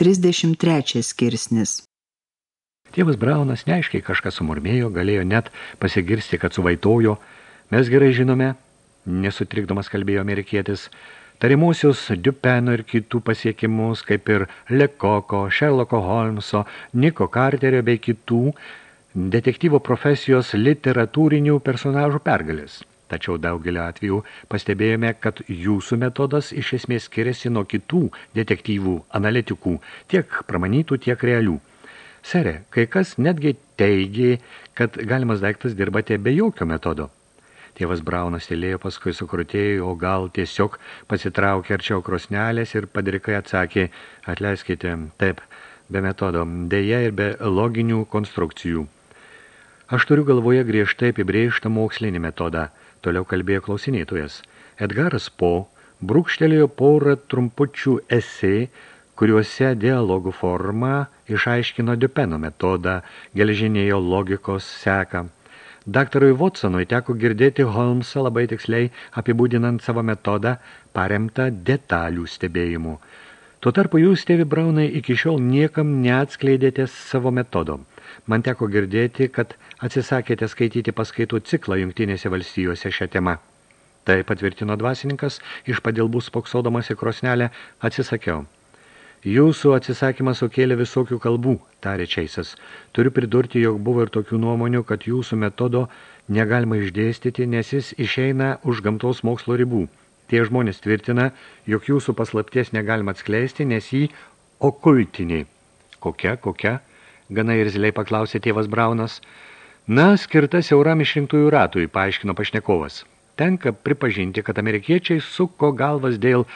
33 skirsnis Tėvas Braunas neaiškiai kažką sumurmėjo, galėjo net pasigirsti, kad suvaitojo. Mes gerai žinome, nesutrikdomas kalbėjo amerikietis, tarimusius Dupeno ir kitų pasiekimus, kaip ir Lekoko, Sherlocko Holmeso, Niko Carterio bei kitų detektyvo profesijos literatūrinių personažų pergalės. Tačiau daugelio atveju pastebėjome, kad jūsų metodas iš esmės skiriasi nuo kitų detektyvų, analitikų, tiek pramanytų, tiek realių. Sere, kai kas netgi teigė, kad galimas daiktas dirbate be jokio metodo. Tėvas Braunas tylėjo, paskui sukrutėjo, o gal tiesiog pasitraukė arčiau krosnelės ir padrikai atsakė, atleiskite, taip, be metodo, dėja ir be loginių konstrukcijų. Aš turiu galvoje griežtai apibrėžtą mokslinį metodą, toliau kalbėjo klausinėtojas. Edgaras Po brūkštelėjo porą trumpučių esė, kuriuose dialogų forma išaiškino Dupeno metodą, gelžinėjo logikos seką. Daktarui Watsonui teko girdėti Holmesą labai tiksliai apibūdinant savo metodą paremtą detalių stebėjimu. Tuo tarpu jūs, tėvi Braunai, iki šiol niekam neatskleidėte savo metodo. Man teko girdėti, kad atsisakėte skaityti paskaitų ciklą jungtinėse valstijose šią temą. Tai patvirtino dvasininkas, iš padilbų spoksodamas į krosnelę, atsisakiau. Jūsų atsisakymas sukėlė visokių kalbų, tarė Čeisas. Turiu pridurti, jog buvo ir tokių nuomonių, kad jūsų metodo negalima išdėstyti, nes jis išeina už gamtos mokslo ribų. Tie žmonės tvirtina, jog jūsų paslapties negalima atskleisti, nes jį okultiniai. Kokia, kokia? Gana irzliai paklausė tėvas Braunas. Na, skirta siauram išrinktųjų ratui, paaiškino pašnekovas. Tenka pripažinti, kad amerikiečiai suko galvas dėl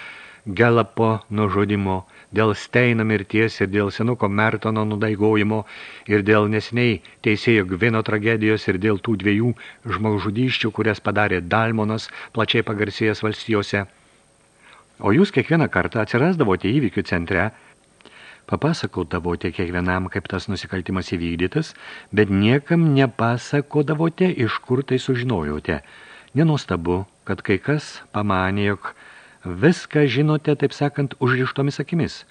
Gelapo nužudimo – dėl Steino mirties ir dėl senuko Mertono nudaigojimo ir dėl nesiniai teisėjo Gvino tragedijos ir dėl tų dviejų žmogžudyščių, kurias padarė Dalmonas plačiai pagarsėjęs valstijose. O jūs kiekvieną kartą atsirasdavote įvykių centre, papasakodavote kiekvienam, kaip tas nusikaltimas įvykdytas, bet niekam nepasakodavote, iš kur tai sužinojote. Nenustabu, kad kai kas pamanė, jog Viską žinote, taip sakant, užrištomis akimis.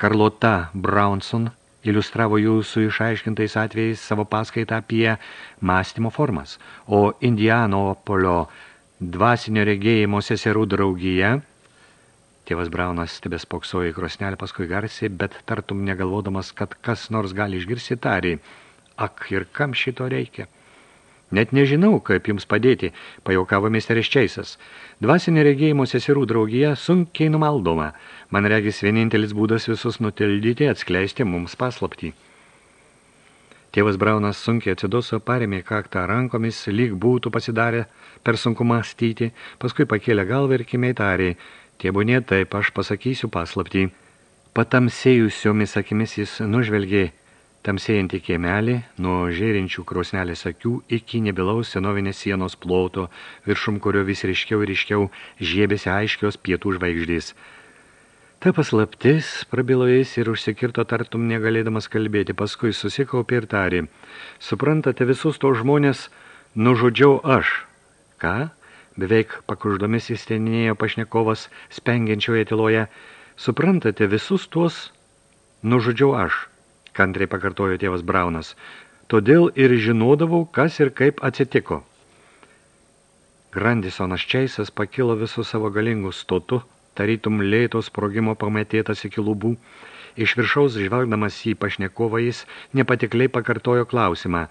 Karlota Brownson iliustravo jūsų išaiškintais atvejais savo paskaitą apie mąstymo formas, o Indianopolio dvasinio regėjimo seserų draugija Tėvas Braunas stebės poksojo į krosnelę paskui garsiai, bet tartum negalvodamas, kad kas nors gali išgirsti tarį. Ak, ir kam šito reikia? Net nežinau, kaip jums padėti, pajaukavo misteris Čeisas. Dvasinė regėjimo seserų draugija sunkiai numaldoma. Man regis vienintelis būdas visus nutildyti, atskleisti mums paslaptį. Tėvas Braunas sunkiai atsiduso, parėmė kaktą rankomis, lyg būtų pasidarę per sunku mąstyti, paskui pakėlė galvą ir kimiai tarė, tėbunė taip, aš pasakysiu paslaptį. Patamsėjusiomis akimis jis nužvelgė tamsėjantį kiemelį, nuo žėrinčių krosnelės akių iki nebilaus senovinės sienos ploto, viršum kurio vis ryškiau ir ryškiau žiebėsi aiškios pietų žvaigždės. Ta paslaptis, prabilo jis ir užsikirto tartum negalėdamas kalbėti, paskui susikaupė ir tarė, suprantate visus to žmonės, nužudžiau aš. Ką? Beveik pakuždomis įsteninėjo pašnekovas spengiančioje tyloje, suprantate visus tuos, nužudžiau aš kantriai pakartojo tėvas Braunas. Todėl ir žinodavau, kas ir kaip atsitiko. Grandisonas Čeisas pakilo visų savo galingų stotų, tarytum lėto sprogimo pametėtas iki lubų. Iš viršaus žvelgdamas į pašnekovą jis nepatikliai pakartojo klausimą.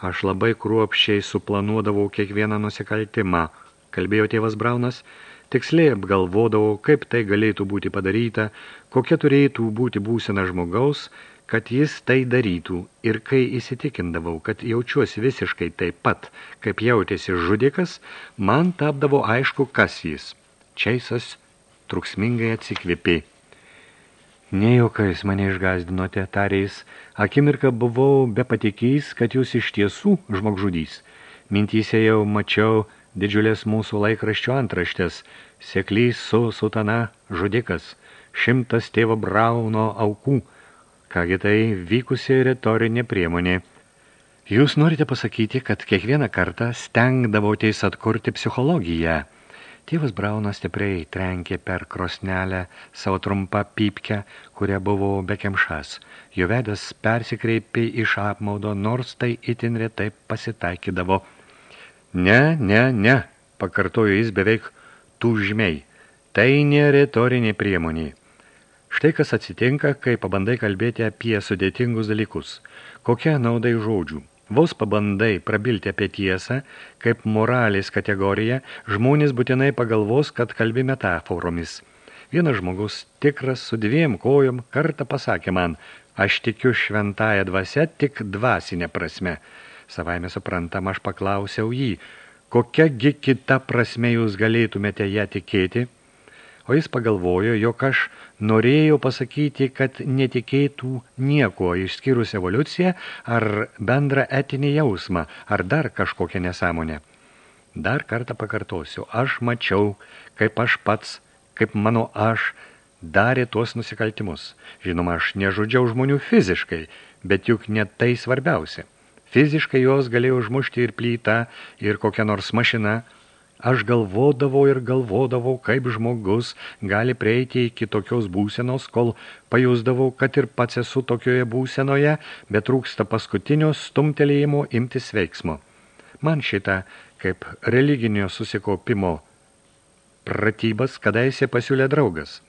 Aš labai kruopščiai suplanuodavau kiekvieną nusikaltimą, kalbėjo tėvas Braunas, tiksliai apgalvodavau, kaip tai galėtų būti padaryta, kokia turėtų būti būsena žmogaus, kad jis tai darytų ir kai įsitikindavau, kad jaučiuosi visiškai taip pat, kaip jautėsi žudikas, man tapdavo aišku, kas jis. Čeisas truksmingai atsikvėpė. Nejokais mane išgazdinote, tarės, akimirką buvau be patikys, kad jūs iš tiesų žmogžudys. Mintyse jau mačiau didžiulės mūsų laikraščio antraštės, seklys su sutana žudikas, šimtas tėvo Brauno aukų, Kągi tai vykusi retorinė priemonė. Jūs norite pasakyti, kad kiekvieną kartą stengdavotės atkurti psichologiją. Tėvas Braunas stipriai trenkė per krosnelę savo trumpą pypkę, kuria buvo bekemšas. Jo vedas persikreipė iš apmaudo, nors tai itin retai pasitaikydavo. Ne, ne, ne, pakartojo jis beveik tūžmiai. Tai ne retorinė priemonė. Štai kas atsitinka, kai pabandai kalbėti apie sudėtingus dalykus. Kokia naudai žodžių? Vos pabandai prabilti apie tiesą, kaip moralės kategorija, žmonės būtinai pagalvos, kad kalbi metaforomis. Vienas žmogus tikras su dviem kojom kartą pasakė man, aš tikiu šventąją dvasę tik dvasinę prasme. Savaime suprantam, aš paklausiau jį, kokiagi kita prasme jūs galėtumėte ją tikėti? O jis pagalvojo, jog aš norėjau pasakyti, kad netikėtų nieko išskyrus evoliuciją ar bendrą etinį jausmą, ar dar kažkokią nesąmonę. Dar kartą pakartosiu, aš mačiau, kaip aš pats, kaip mano aš, darė tuos nusikaltimus. Žinoma, aš nežudžiau žmonių fiziškai, bet juk net tai svarbiausia. Fiziškai jos galėjo užmušti ir plytą, ir kokią nors mašiną, Aš galvodavau ir galvodavau, kaip žmogus gali prieiti iki tokios būsenos, kol pajusdavau, kad ir pats esu tokioje būsenoje, bet trūksta paskutinio stumtelėjimo imtis veiksmo. Man šitą, kaip religinio susikaupimo pratybas, kadaise pasiūlė draugas.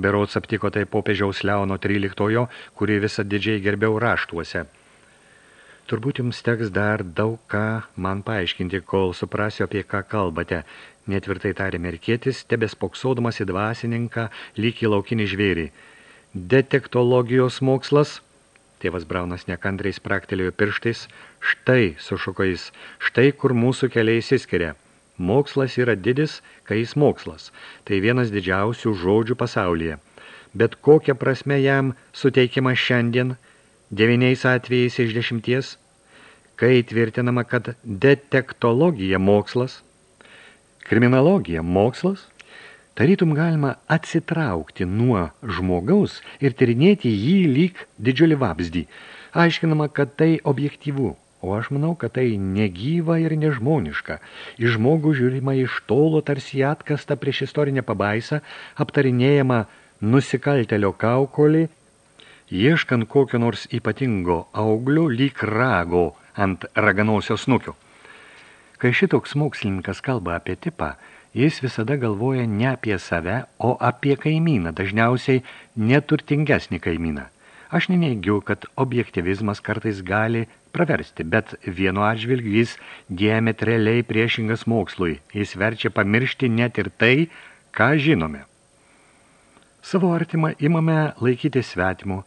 Berots aptiko tai popiežiaus Leono 13, kurį visą didžiai gerbiau raštuose – Turbūt jums teks dar daug ką man paaiškinti, kol suprasiu, apie ką kalbate. Netvirtai tarė merkėtis, tebespoksodamas į dvasininką, lyg į laukinį žvėrį. Detektologijos mokslas, tėvas Braunas nekantriai spraktelėjo pirštais, štai, sušuko jis, štai kur mūsų keliai įsiskiria. Mokslas yra didis, kai jis mokslas. Tai vienas didžiausių žodžių pasaulyje. Bet kokią prasme jam suteikiama šiandien – devyniais atvejais iš dešimties, kai tvirtinama, kad detektologija mokslas, kriminologija mokslas, tarytum galima atsitraukti nuo žmogaus ir tyrinėti jį lyg didžiulį vabzdį. Aiškinama, kad tai objektyvu, o aš manau, kad tai negyva ir nežmoniška. Į žmogų žiūrima iš tolo tarsi atkasta prieš istorinę pabaisą, aptarinėjama nusikaltelio kaukolį ieškant kokio nors ypatingo auglio lyg rago ant raganosios snukio. Kai šitoks mokslininkas kalba apie tipą, jis visada galvoja ne apie save, o apie kaimyną, dažniausiai neturtingesnį kaimyną. Aš neneigiu, kad objektivizmas kartais gali praversti, bet vienu atžvilgiu jis diametraliai priešingas mokslui. Jis verčia pamiršti net ir tai, ką žinome. Savo artimą imame laikyti svetimu,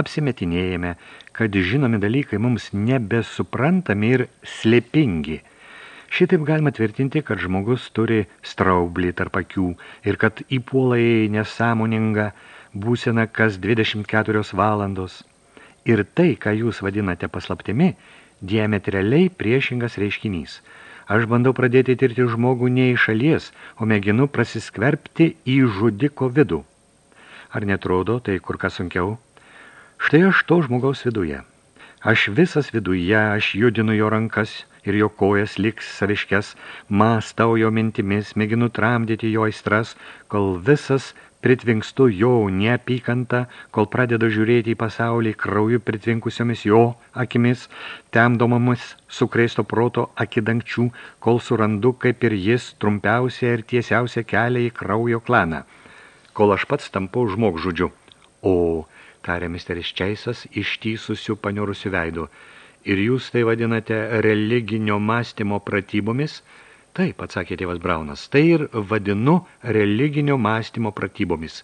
apsimetinėjame, kad žinomi dalykai mums nebesuprantami ir slėpingi. Šitaip galima tvirtinti, kad žmogus turi straublį tarp akių ir kad įpuola į nesąmoningą būseną kas 24 valandos. Ir tai, ką jūs vadinate paslaptimi, diametraliai priešingas reiškinys. Aš bandau pradėti tirti žmogų ne iš šalies, o mėginu prasiskverbti į žudiko vidų. Ar netrodo, tai kur kas sunkiau? Štai aš to žmogaus viduje. Aš visas viduje, aš judinu jo rankas ir jo kojas liks saviškes, mąstau jo mintimis, mėginu tramdyti jo aistras, kol visas pritvinkstu jo neapykantą, kol pradedu žiūrėti į pasaulį krauju pritvinkusiomis jo akimis, temdomomis sukrėsto proto akidangčių, kol surandu, kaip ir jis, trumpiausia ir tiesiausia kelia į kraujo klaną, kol aš pats tampu žmogžudžiu. O tarė misteris Čeisas ištysusių paniurusių veidų. Ir jūs tai vadinate religinio mąstymo pratybomis? Taip, atsakė tėvas Braunas, tai ir vadinu religinio mąstymo pratybomis.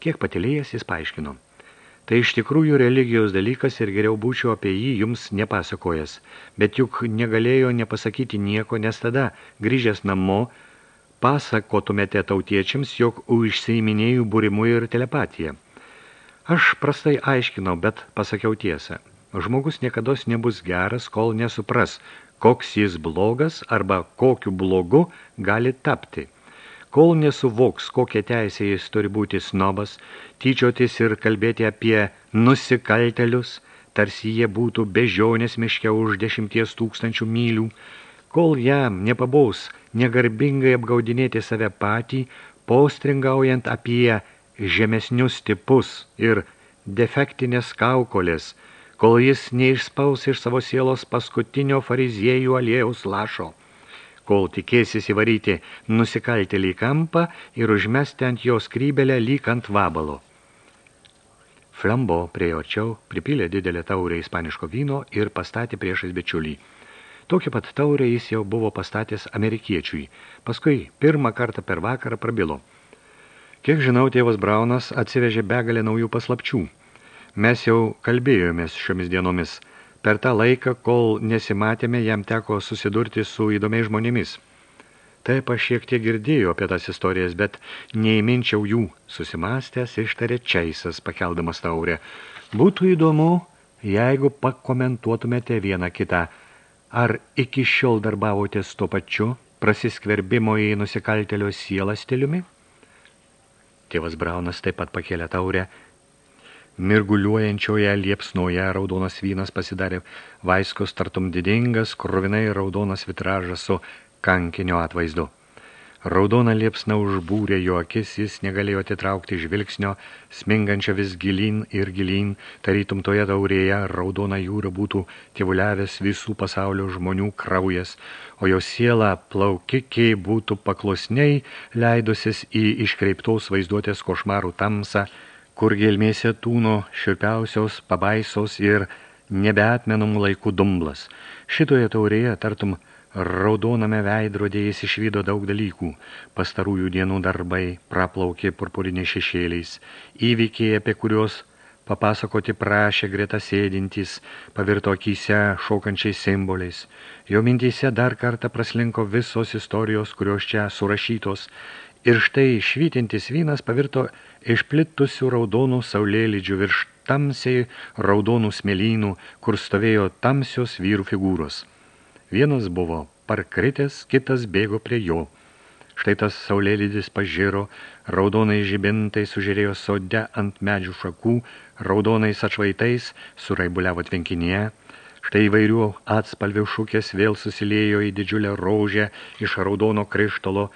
Kiek patilėjęs jis paaiškino. Tai iš tikrųjų religijos dalykas ir geriau būčiau apie jį jums nepasakojęs, bet juk negalėjo nepasakyti nieko, nes tada, grįžęs namo, pasakotumėte tautiečiams, jog užsiiminėjų būrimu ir telepatiją. Aš prastai aiškinau, bet pasakiau tiesą. Žmogus niekados nebus geras, kol nesupras, koks jis blogas arba kokiu blogu gali tapti. Kol nesuvoks, kokia teisė jis turi būti snobas, tyčiotis ir kalbėti apie nusikaltelius, tarsi jie būtų bežionės miške už dešimties tūkstančių mylių, kol jam nepabaus negarbingai apgaudinėti save patį, postringaujant apie žemesnius tipus ir defektinės kaukolės, kol jis neišspaus iš savo sielos paskutinio fariziejų aliejaus lašo, kol tikėsis įvaryti nusikaltelį kampą ir užmesti ant jo skrybelę lyg ant vabalo. Flambo prie arčiau pripylė didelę taurę ispaniško vyno ir pastatė priešais bičiulį. Tokią pat taurę jis jau buvo pastatęs amerikiečiui. Paskui pirmą kartą per vakarą prabilo. Kiek žinau, tėvas Braunas atsivežė begalę naujų paslapčių. Mes jau kalbėjomės šiomis dienomis. Per tą laiką, kol nesimatėme, jam teko susidurti su įdomiais žmonėmis. Taip aš šiek tiek girdėjau apie tas istorijas, bet neįminčiau jų, susimastęs ištarė Čeisas, pakeldamas taurę. Būtų įdomu, jeigu pakomentuotumėte vieną kitą – Ar iki šiol darbavotės tuo pačiu prasiskverbimo į nusikaltelio sielą stiliumi? Tėvas Braunas taip pat pakėlė taurę. Mirguliuojančioje liepsnoje raudonas vynas pasidarė vaiskos tartum didingas, kruvinai raudonas vitražas su kankinio atvaizdu. Raudona liepsna užbūrė jo akis, jis negalėjo atitraukti žvilgsnio, smingančio vis gilin ir gilin, tarytum toje taurėje raudona jūra būtų tėvuliavęs visų pasaulio žmonių kraujas, o jo siela plaukikiai būtų paklusniai leidusis į iškreiptos vaizduotės košmarų tamsą, kur gelmėse tūno širpiausios pabaisos ir nebeatmenamų laikų dumblas. Šitoje taurėje, tartum, Raudoname veidrodėje jis išvydo daug dalykų. Pastarųjų dienų darbai praplaukė purpurinė šešėliais. Įvykiai, apie kuriuos papasakoti prašė greta sėdintys, pavirto akyse šaukančiais simboliais. Jo mintyse dar kartą praslinko visos istorijos, kurios čia surašytos. Ir štai švytintis vynas pavirto išplitusių raudonų saulėlydžių virš tamsiai raudonų smėlynų, kur stovėjo tamsios vyrų figūros. Vienas buvo parkritęs, kitas bėgo prie jo. Štai tas saulėlydis pažiro, raudonai žibintai sužiūrėjo sode ant medžių šakų, raudonais atšvaitais suraibuliavo tvenkinėje. Štai įvairių atspalvių šūkės vėl susiliejo į didžiulę rožę iš raudono krištolo,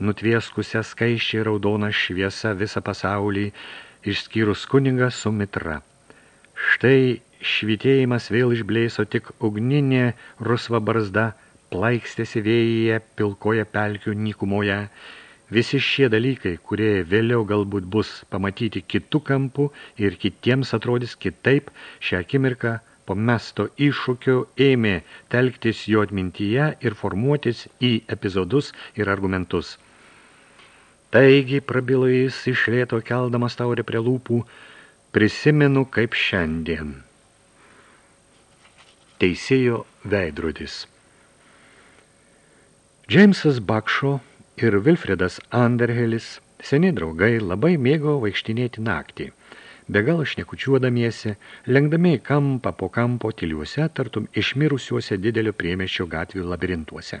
nutvieskusią skaiščiai raudoną šviesą visą pasaulį, išskyrus kunigą su mitra. Štai švitėjimas vėl išblėso tik ugninė rusva barzda, plaikstėsi vėjyje, pilkoje pelkių nykumoje. Visi šie dalykai, kurie vėliau galbūt bus pamatyti kitų kampų ir kitiems atrodys kitaip, šią akimirką po mesto iššūkio ėmė telktis jo atmintyje ir formuotis į epizodus ir argumentus. Taigi, prabilo jis iš lėto keldamas taurę prie lūpų, prisimenu kaip šiandien teisėjo veidrodis. Džeimsas Bakšo ir Vilfredas Anderhelis, seni draugai, labai mėgo vaikštinėti naktį. Be galo šnekučiuodamiesi, lengdami kampą po kampo tiliuose, tartum išmirusiuose didelio priemeščio gatvių labirintuose.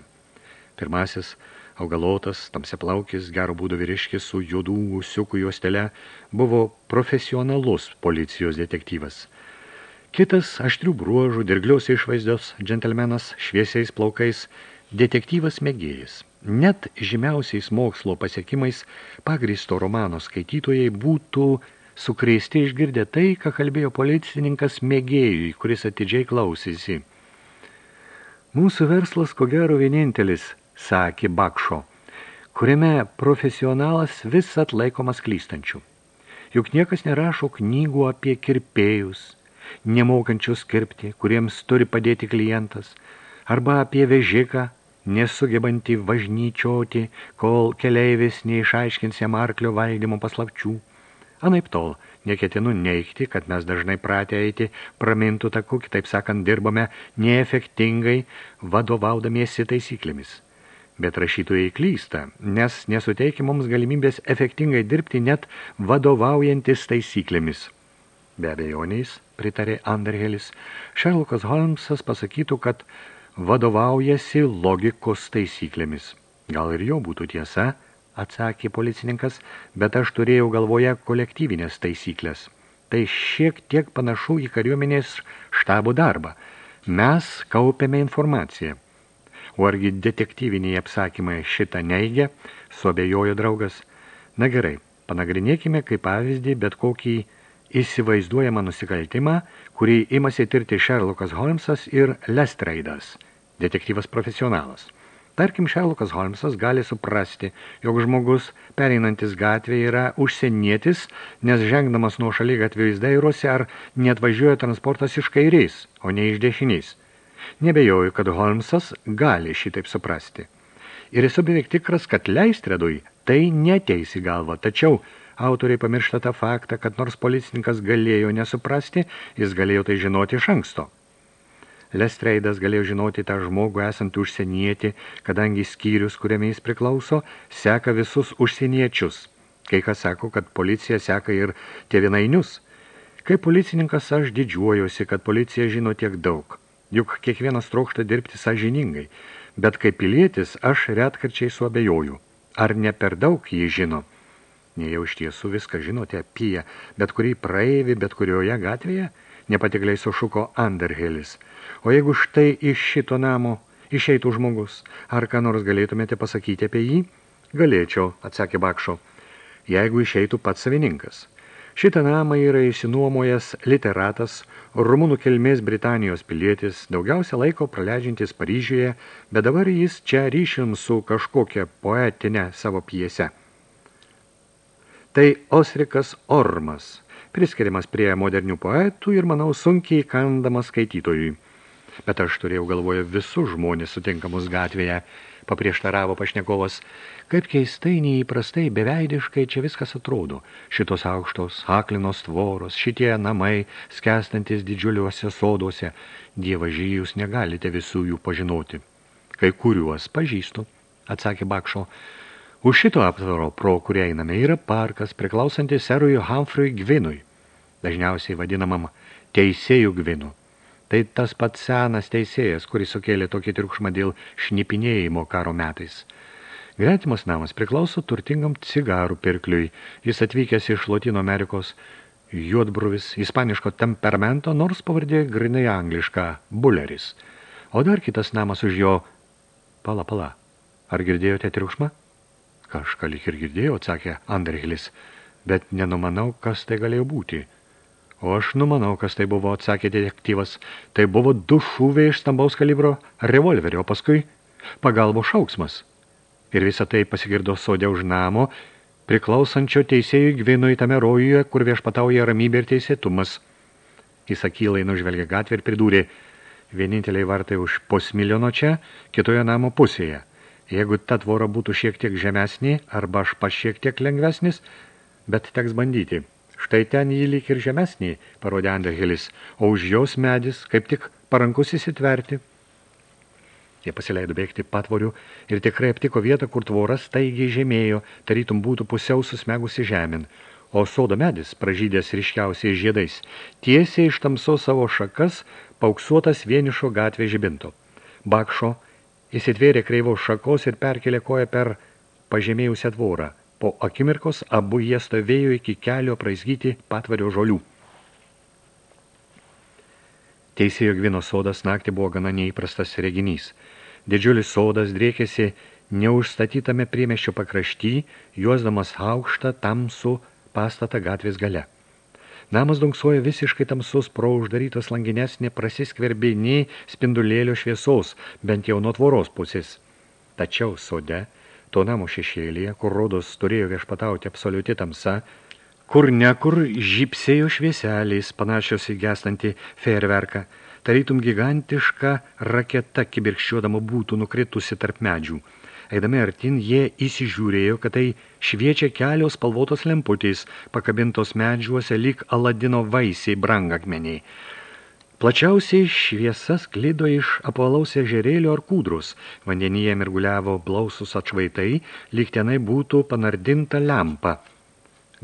Pirmasis, augalotas, tamsiaplaukis, gero būdo vyriškis su juodų ūsiukų juostele, buvo profesionalus policijos detektyvas – Kitas aštrių bruožų, dirglios išvaizdos, džentelmenas šviesiais plaukais, detektyvas mėgėjas. Net žymiausiais mokslo pasiekimais pagristo romano skaitytojai būtų sukrėsti išgirdę tai, ką kalbėjo policininkas mėgėjui, kuris atidžiai klausėsi. Mūsų verslas ko gero vienintelis, sakė Bakšo, kuriame profesionalas vis atlaikomas klystančių. Juk niekas nerašo knygų apie kirpėjus – nemokančius kirpti, kuriems turi padėti klientas, arba apie vežiką, nesugebantį važnyčioti, kol keleivis neišaiškins jam arklio valdymo paslapčių. Anaip tol, neketinu neikti, kad mes dažnai pratę eiti pramintų taku, kitaip sakant, dirbame neefektingai, vadovaudamiesi taisyklėmis. Bet rašytojai klysta, nes nesuteikia mums galimybės efektingai dirbti net vadovaujantis taisyklėmis. Be abejoniais, pritarė Anderhelis, Šerlokas Holmsas pasakytų, kad vadovaujasi logikos taisyklėmis. Gal ir jo būtų tiesa, atsakė policininkas, bet aš turėjau galvoje kolektyvinės taisyklės. Tai šiek tiek panašu į kariuomenės štabų darbą. Mes kaupiame informaciją. O argi detektyviniai apsakymai šitą neigia, suabejojo draugas. Na gerai, panagrinėkime kaip pavyzdį bet kokį įsivaizduojamą nusikaltimą, kurį imasi tirti Sherlockas Holmesas ir Lestreidas, detektyvas profesionalas. Tarkim, Šerlokas Holmesas gali suprasti, jog žmogus, pereinantis gatvė, yra užsienietis, nes žengdamas nuo šaly gatvė jis dairosi, ar net važiuoja transportas iš kairiais, o ne iš dešiniais. Nebejoju, kad Holmesas gali šitaip suprasti. Ir esu beveik tikras, kad Leistredui tai neteis į galvą, tačiau autoriai pamiršta tą faktą, kad nors policininkas galėjo nesuprasti, jis galėjo tai žinoti iš anksto. Lestreidas galėjo žinoti tą žmogų esant užsienietį, kadangi skyrius, kuriame jis priklauso, seka visus užsieniečius. Kai kas sako, kad policija seka ir tėvinainius. Kaip policininkas aš didžiuojuosi, kad policija žino tiek daug. Juk kiekvienas trokšta dirbti sąžiningai, bet kaip pilietis aš retkarčiai suabejoju. Ar ne per daug jį žino? Nejau iš tiesų viską žinote apie bet kurį praeivį, bet kurioje gatvėje? Nepatikliai sušuko Underhilis – O jeigu štai iš šito namo išeitų žmogus, ar ką nors galėtumėte pasakyti apie jį? Galėčiau, atsakė Bakšo, jeigu išeitų pats savininkas. Šitą namą yra įsinuomojęs literatas, rumunų kilmės Britanijos pilietis, daugiausia laiko praleidžiantis Paryžiuje, bet dabar jis čia ryšim su kažkokia poetinė savo piese. Tai Osrikas Ormas, priskiriamas prie modernių poetų ir, manau, sunkiai kandamas skaitytojui bet aš turėjau galvoje visus žmonės sutinkamus gatvėje, paprieštaravo pašnekovas. Kaip keistai, neįprastai, beveidiškai čia viskas atrodo. Šitos aukštos, aklinos tvoros, šitie namai, skestantis didžiuliuose soduose. Dievaži, jūs negalite visų jų pažinoti. Kai kuriuos pažįstu, atsakė Bakšo. Už šito aptvaro, pro kurį einame, yra parkas, priklausantis serui Humphrey Gvinui, dažniausiai vadinamam teisėjų Gvinu. Tai tas pats senas teisėjas, kuris sukėlė tokį triukšmą dėl šnipinėjimo karo metais. Gretimas namas priklauso turtingam cigarų pirkliui. Jis atvykęs iš Lotino Amerikos juodbruvis, ispaniško temperamento, nors pavardė grinai anglišką – buleris. O dar kitas namas už jo – pala, pala. Ar girdėjote triukšmą? Kažką lyg ir girdėjau, atsakė Anderhilis, bet nenumanau, kas tai galėjo būti – O aš numanau, kas tai buvo, atsakė detektyvas. Tai buvo du šūviai iš stambaus kalibro revolverio, o paskui pagalbo šauksmas. Ir visą tai pasigirdo sodė už namo, priklausančio teisėjų gvinui tame rojuje, kur viešpatauja ramybė ir teisėtumas. Jis akylai nužvelgė gatvę ir pridūrė, vieninteliai vartai už posmiliono čia, kitoje namo pusėje. Jeigu ta tvora būtų šiek tiek žemesnė, arba aš pas šiek tiek lengvesnis, bet teks bandyti. Štai ten jį lyg ir žemesnį, parodė Anderhelis, o už jos medis kaip tik parankus įsitverti. Jie pasileido bėgti patvorių ir tikrai aptiko vietą, kur tvoras taigiai žemėjo, tarytum būtų pusiau susmegusi žemin, o sodo medis, pražydęs ryškiausiais žiedais, tiesiai iš tamso savo šakas pauksuotas vienišo gatvė žibinto. Bakšo įsitvėrė kreivos šakos ir perkelė koją per pažemėjusią tvorą – Po akimirkos abu jie stovėjo iki kelio praizgyti patvario žolių. Teisėjo Gvino sodas naktį buvo gana neįprastas reginys. Didžiulis sodas driekėsi neužstatytame priemeščio pakrašty, juosdamas aukštą tamsų pastatą gatvės gale. Namas dunksuoja visiškai tamsus, pro uždarytos langinės neprasiskverbi nei spindulėlio šviesos, bent jau nuo tvoros pusės. Tačiau sode – to namo šešėlėje, kur rodos turėjo viešpatauti absoliuti tamsa, kur nekur žypsėjo švieseliais, panašios į gestantį fejerverką, tarytum gigantiška raketa kibirkščiuodama būtų nukritusi tarp medžių. Eidami artin, jie įsižiūrėjo, kad tai šviečia kelios spalvotos lemputės, pakabintos medžiuose lyg Aladino vaisiai brangakmeniai. Plačiausiai šviesa sklido iš apvalaus ežerėlio ar kūdrus. Vandenyje mirguliavo blausus atšvaitai, lyg tenai būtų panardinta lempa.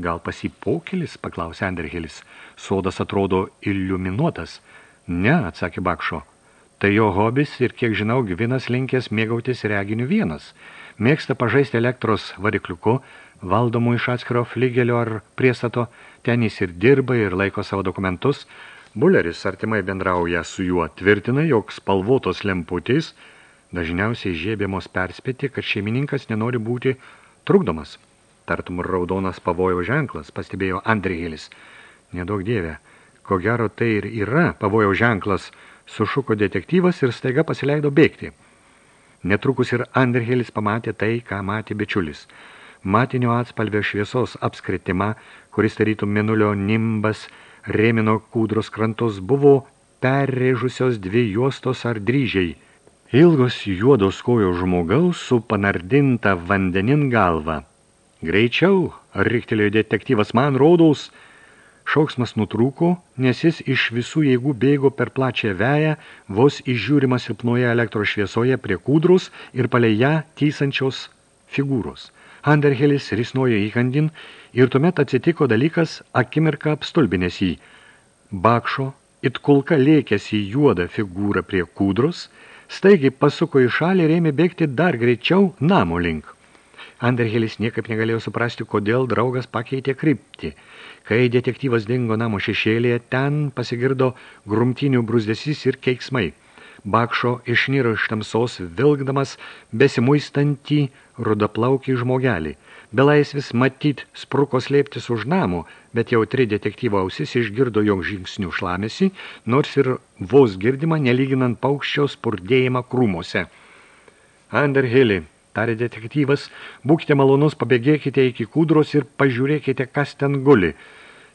Gal pasipokelis, paklausė Anderhelis. Sodas atrodo iliuminuotas. Ne, atsakė Bakšo. Tai jo hobis ir, kiek žinau, Gvinas linkęs mėgautis reginiu vienas. Mėgsta pažaisti elektros varikliuku, valdomų iš atskiro fligelio ar priestato, ten jis ir dirba ir laiko savo dokumentus – Buleris artimai bendrauja su juo, tvirtina, jog spalvotos lemputės dažniausiai žiebiamos perspėti, kad šeimininkas nenori būti trukdomas. Tartum raudonas pavojo ženklas, pastebėjo Andrihėlis. Nedaug dievė, ko gero tai ir yra pavojo ženklas, sušuko detektyvas ir staiga pasileido bėgti. Netrukus ir Andrihėlis pamatė tai, ką matė bičiulis. Matinio atspalvio šviesos apskritimą, kuris tarytų minulio nimbas, rėmino kūdros krantus, buvo perrėžusios dvi juostos ar dryžiai – Ilgos juodos kojos žmogaus su panardinta vandenin galva. Greičiau, riktelėjo detektyvas man rodaus, šauksmas nutrūko, nes jis iš visų jėgų bėgo per plačią veją, vos išžiūrimas silpnoje elektros šviesoje prie kūdrus ir palei ją tysančios figūros. Anderhelis risnojo įkandin ir tuomet atsitiko dalykas akimirką apstulbinės jį. Bakšo, it kulka lėkėsi juodą figūrą prie kūdros – staigiai pasuko į šalį ir ėmė bėgti dar greičiau namo link. Anderhelis niekaip negalėjo suprasti, kodėl draugas pakeitė kryptį. Kai detektyvas dingo namo šešėlėje, ten pasigirdo grumtinių brusdesys ir keiksmai. Bakšo išniro iš tamsos, vilgdamas besimuistantį rudaplaukį žmogelį. Belaisvis matyt spruko slėptis už namų, bet jau tri detektyvo ausis išgirdo jog žingsnių šlamėsi, nors ir vos girdima nelyginant paukščio spurdėjimą krūmuose. Underhilly, tarė detektyvas, būkite malonus, pabėgėkite iki kūdros ir pažiūrėkite, kas ten guli.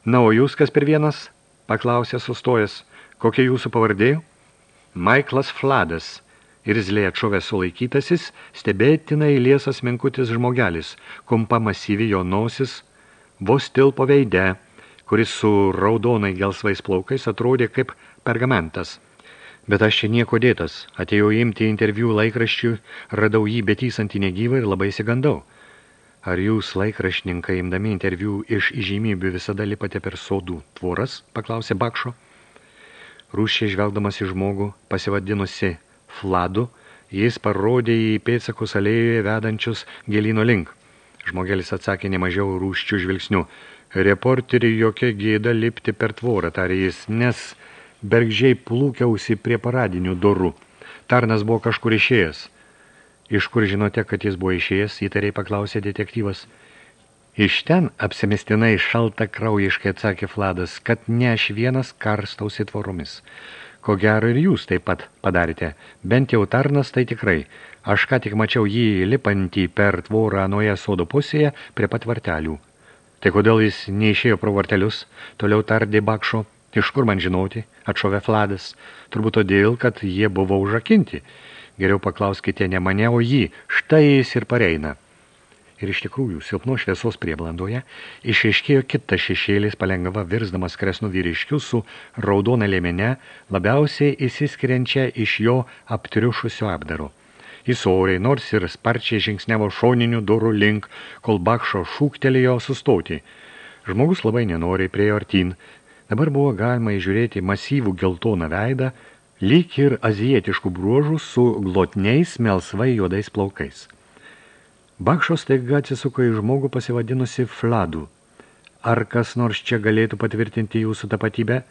Na, o jūs kas per vienas? paklausė sustojęs. Kokia jūsų pavardė? Michaelas Fladas, Irzliai atšovęs sulaikytasis, stebėtinai liesas menkutis žmogelis, kumpa masyvi jo nosis, vos tilpo veide, kuris su raudonai gelsvais plaukais atrodė kaip pergamentas. Bet aš čia nieko dėtas, atėjau imti interviu laikraščių, radau jį betysantį negyvą ir labai įsigandau. Ar jūs, laikraštininkai, imdami interviu iš įžymybių visada lipate per sodų tvoras, paklausė Bakšo. Rūščiai žvelgdamas į žmogų, pasivadinusi Fladu, jis parodė į pėtsakus alėjoje vedančius gelino link. Žmogelis atsakė nemažiau rūščių žvilgsnių. Reporteriai jokia gėda lipti per tvorą, tarė jis, nes bergžiai plūkiausi prie paradinių durų. Tarnas buvo kažkur išėjęs. Iš kur žinote, kad jis buvo išėjęs, įtariai paklausė detektyvas. Iš ten apsimestinai šalta kraujiškai atsakė Vladas, kad ne aš vienas karstausi tvoromis. Ko gero ir jūs taip pat padarėte. Bent jau tarnas tai tikrai. Aš ką tik mačiau jį lipantį per tvorą anoje sodo pusėje prie pat vartelių. Tai kodėl jis neišėjo pro vartelius? Toliau tardė bakšo. Iš kur man žinoti? Atšovė Fladas. Turbūt todėl, kad jie buvo užakinti. Geriau paklauskite ne mane, o jį. Štai jis ir pareina ir iš tikrųjų silpno šviesos prieblandoje išaiškėjo kitas šešėlis palengva virsdamas kresnų vyriškių su raudona lėmene, labiausiai įsiskiriančia iš jo aptriušusio apdaro. Jis oriai, nors ir sparčiai žingsnevo šoninių durų link, kol bakšo šūktelėjo sustoti. Žmogus labai nenoriai prie artin. Dabar buvo galima įžiūrėti masyvų geltoną veidą, lyg ir azijietiškų bruožų su glotniais melsvai juodais plaukais. Bakšos taiga atsisuko į žmogų pasivadinusi Fladu. Ar kas nors čia galėtų patvirtinti jūsų tapatybę?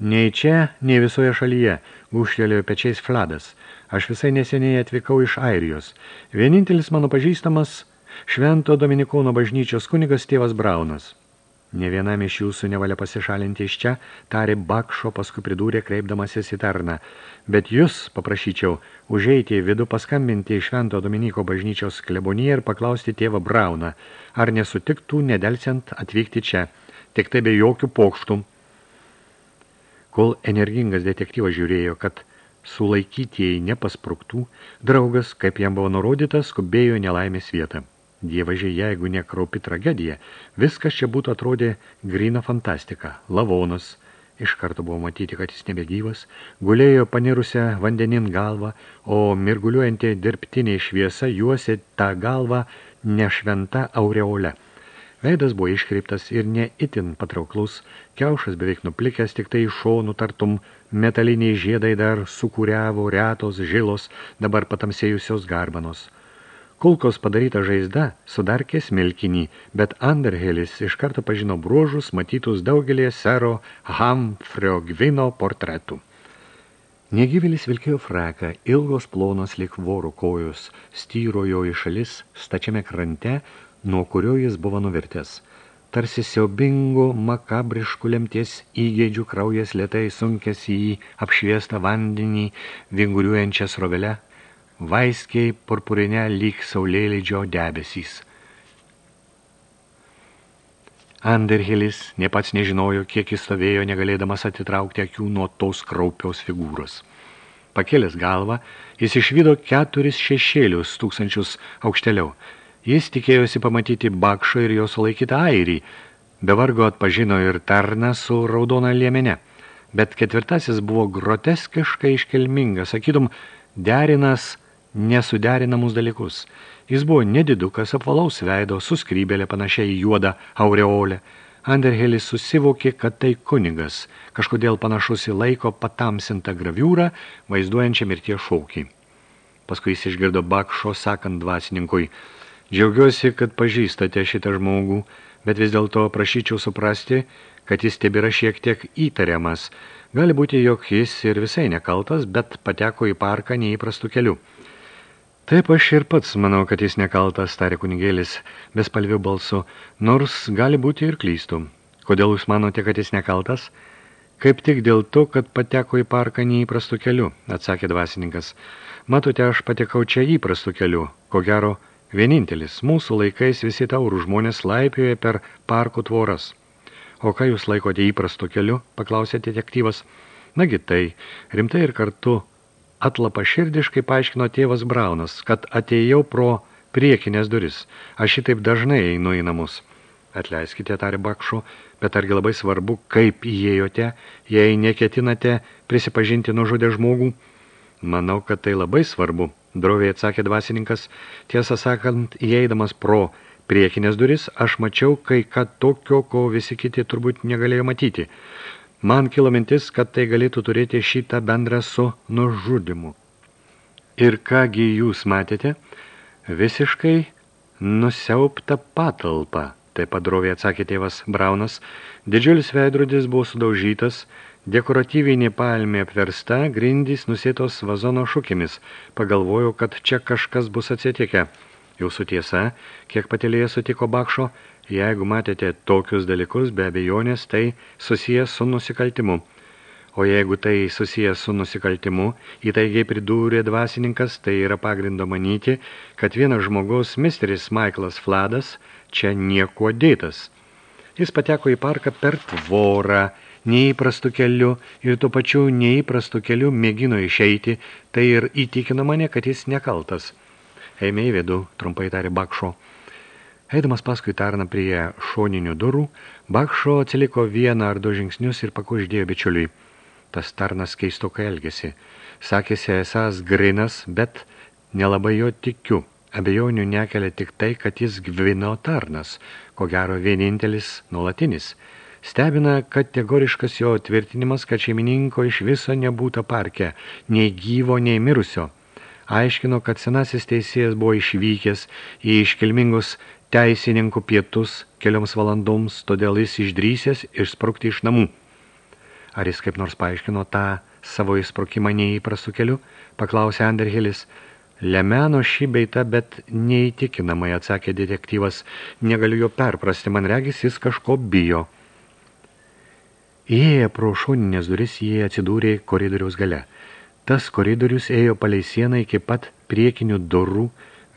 Nei čia, nei visoje šalyje, gūštelėjo pečiais Fladas. Aš visai neseniai atvykau iš Airijos. Vienintelis mano pažįstamas Švento Dominikono bažnyčios kunigas tėvas Braunas. Ne vienam iš jūsų nevalia pasišalinti iš čia, tarė Bakšo, paskui pridūrė kreipdamasis į tarną. Bet jūs, paprašyčiau, užeiti į vidų paskambinti į Švento Dominiko bažnyčios kleboniją ir paklausti tėvą Brauną, ar nesutiktų nedelsiant atvykti čia, tik tai be jokių pokštų. Kol energingas detektyvas žiūrėjo, kad sulaikytieji nepaspruktų, draugas, kaip jam buvo nurodytas, skubėjo nelaimės vietą. Dievažiai, jeigu ne kraupi tragedija, viskas čia būtų atrodė grina fantastika. Lavonas, iš karto buvo matyti, kad jis nebegyvas, gulėjo panirusią vandenin galvą, o mirguliuojantį dirbtinė šviesa juosė tą galvą nešventa aureole. Veidas buvo iškreiptas ir ne itin patrauklus, kiaušas beveik nuplikęs, tik tai iš šonų tartum metaliniai žiedai dar sukūriavo retos žilos, dabar patamsėjusios garbanos – Kulkos padaryta žaizda sudarkė smilkinį, bet Anderhelis iš karto pažino bruožus matytus daugelį sero Hamfrio Gvino portretų. Negyvelis vilkėjo fraką, ilgos plonos lik vorų kojus, styrojo į šalis stačiame krante, nuo kurio jis buvo nuvirtęs. Tarsi siaubingo makabriškų lemties įgėdžių kraujas lietai sunkės į apšviestą vandenį, vinguriuojančią srovelę, vaiskiai purpurinę lyg saulėlydžio debesys. Anderhelis ne pats nežinojo, kiek jis stovėjo, negalėdamas atitraukti akių nuo tos kraupios figūros. Pakėlęs galvą, jis išvydo keturis šešėlius tūkstančius aukšteliau. Jis tikėjosi pamatyti Bakšą ir jo sulaikytą airį. Be vargo atpažino ir tarną su raudona liemene. Bet ketvirtasis buvo groteskiškai iškelmingas, sakytum, derinas nesuderinamus dalykus. Jis buvo nedidukas, apvalaus veido, suskrybėlė panašiai į juodą aureolę. Anderhelis susivokė, kad tai kunigas, kažkodėl panašus į laiko patamsintą graviūrą, vaizduojančią mirties šaukį. Paskui jis išgirdo Bakšo sakant dvasininkui, džiaugiuosi, kad pažįstate šitą žmogų, bet vis dėlto prašyčiau suprasti, kad jis tebėra šiek tiek įtariamas. Gali būti, jog jis ir visai nekaltas, bet pateko į parką neįprastų kelių. Taip aš ir pats manau, kad jis nekaltas, tarė kunigėlis, bespalvių balsu, nors gali būti ir klystų. Kodėl jūs manote, kad jis nekaltas? Kaip tik dėl to, kad pateko į parką neįprastų kelių, atsakė dvasininkas. Matote, aš patekau čia įprastų kelių, ko gero vienintelis. Mūsų laikais visi taurų žmonės laipioja per parkų tvoras. O ką jūs laikote įprastų keliu, paklausė detektyvas. Nagi tai, rimtai ir kartu atlapa širdiškai paaiškino tėvas Braunas, kad atėjau pro priekinės duris. Aš šitaip dažnai einu į namus. Atleiskite, tarė Bakšo, bet argi labai svarbu, kaip įėjote, jei neketinate prisipažinti nužudę žmogų? Manau, kad tai labai svarbu, droviai atsakė dvasininkas. Tiesą sakant, įeidamas pro priekinės duris, aš mačiau kai ką tokio, ko visi kiti turbūt negalėjo matyti. Man kilo mintis, kad tai galėtų turėti šitą bendrą su nužudimu. Ir kągi jūs matėte? Visiškai nusiaupta patalpa, taip padrovė atsakė tėvas Braunas. Didžiulis veidrodis buvo sudaužytas, dekoratyvinė palmė apversta, grindys nusėtos vazono šukimis. Pagalvojau, kad čia kažkas bus atsitikę. Jūsų tiesa, kiek patilėje sutiko Bakšo, jeigu matėte tokius dalykus, be abejonės tai susijęs su nusikaltimu. O jeigu tai susijęs su nusikaltimu, įtaigiai pridūrė dvasininkas, tai yra pagrindo manyti, kad vienas žmogaus misteris Michaelas Fladas čia nieko dėtas. Jis pateko į parką per tvorą, neįprastų keliu ir tuo pačiu neįprastų keliu mėgino išeiti, tai ir įtikino mane, kad jis nekaltas. Eime į vidų, trumpai tarė Bakšo. Eidamas paskui tarną prie šoninių durų, Bakšo atsiliko vieną ar du žingsnius ir pakuždėjo bičiuliui. Tas tarnas keistokai elgėsi. Sakėsi esas grinas, bet nelabai jo tikiu. Abejonių nekelia tik tai, kad jis gvino tarnas, ko gero vienintelis nuolatinis. Stebina kategoriškas jo tvirtinimas, kad šeimininko iš viso nebūta parke, nei gyvo, nei mirusio – aiškino, kad senasis teisėjas buvo išvykęs į iškilmingus teisininkų pietus kelioms valandoms, todėl jis išdrysęs išsprukti iš namų. Ar jis kaip nors paaiškino tą savo įsprukimą neįprastų keliu, paklausė Anderhelis. Lemeno šį beitą, bet neįtikinamai atsakė detektyvas. Negaliu jo perprasti, man regis, jis kažko bijo. Įėję pro šoninės duris, jie atsidūrė koridoriaus gale. Tas koridorius ėjo palei sieną iki pat priekinių durų,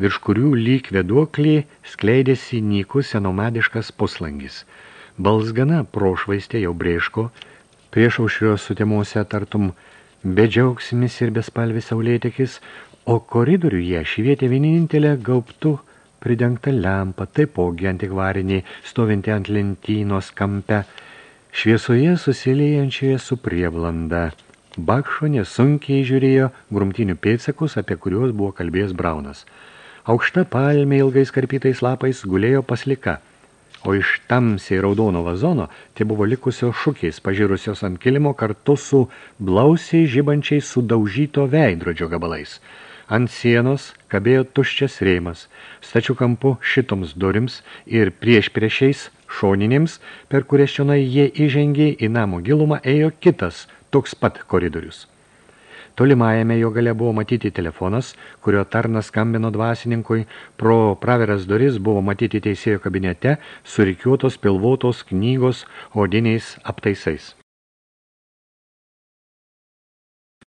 virš kurių lyg veduoklį skleidėsi nykus senomadiškas puslangis. Balsgana prošvaistė jau brėško, prieš aušrios sutemose tartum bedžiaugsmis ir bespalvis saulėtekis, o koridorių jie švietė vienintelę gaubtų pridengtą lempą, taipogi antikvarinį, stovinti ant lentynos kampe, šviesoje susiliejančioje su prieblanda – Bakšo nesunkiai žiūrėjo grumtinių pėdsakus, apie kuriuos buvo kalbėjęs Braunas. Aukšta palmė ilgais karpytais lapais gulėjo paslika, o iš tamsiai raudono vazono tai buvo likusios šukiais, pažirusios ant kilimo kartu su blausiai žibančiai sudaužyto veidrodžio gabalais. Ant sienos kabėjo tuščias rėmas, stačių kampu šitoms durims ir prieš priešiais šoninėms, per kurias čionai jie įžengė į namo gilumą, ėjo kitas toks pat koridorius. Tolimajame jo gale buvo matyti telefonas, kurio tarnas skambino dvasininkui, pro praveras duris buvo matyti teisėjo kabinete surikiuotos pilvotos knygos odiniais aptaisais.